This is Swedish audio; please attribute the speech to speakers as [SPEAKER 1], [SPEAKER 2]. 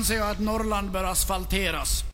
[SPEAKER 1] anser jag att Norrland bör asfalteras.